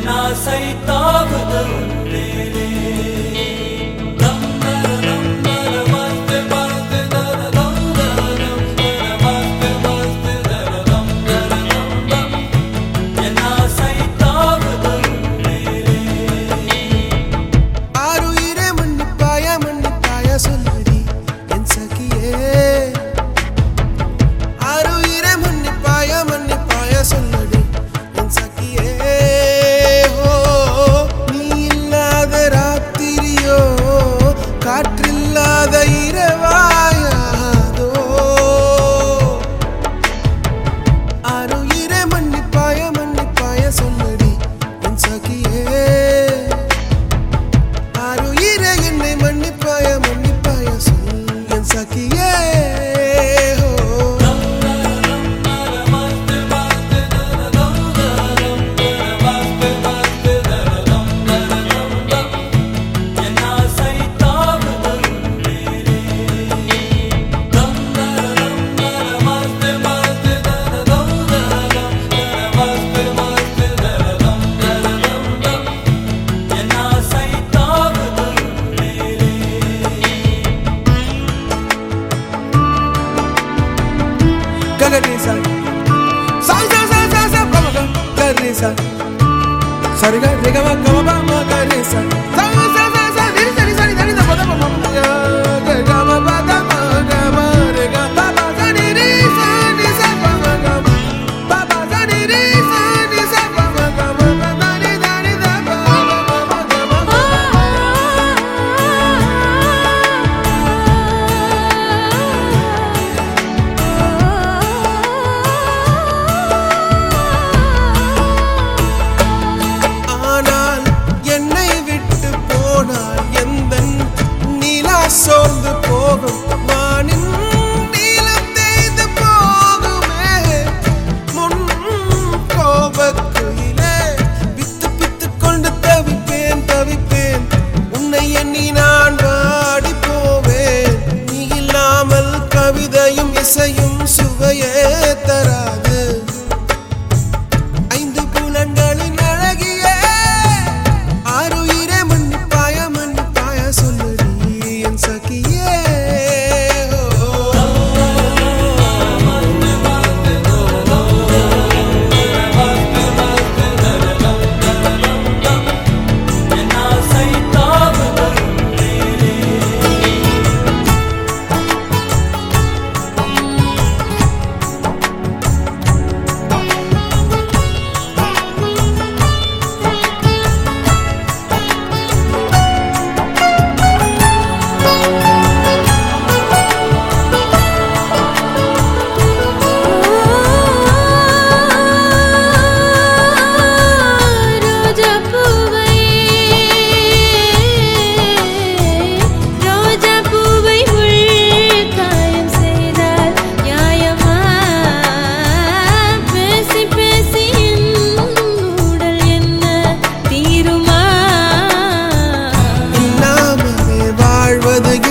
என் ஆசை தாவுதல் மேலே மன்னிப்பாய さそれがね கவிதையும் the